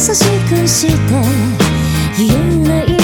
優しくして言えない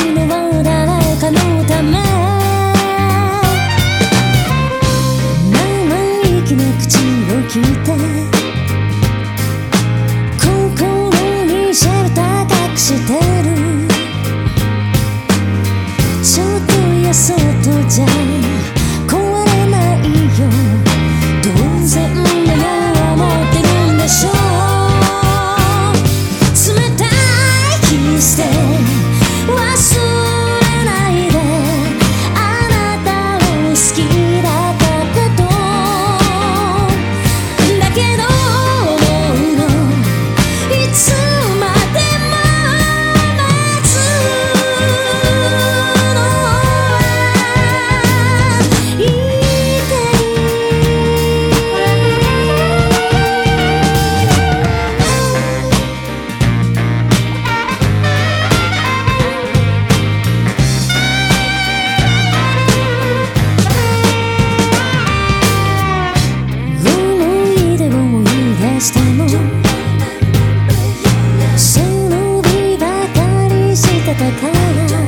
だから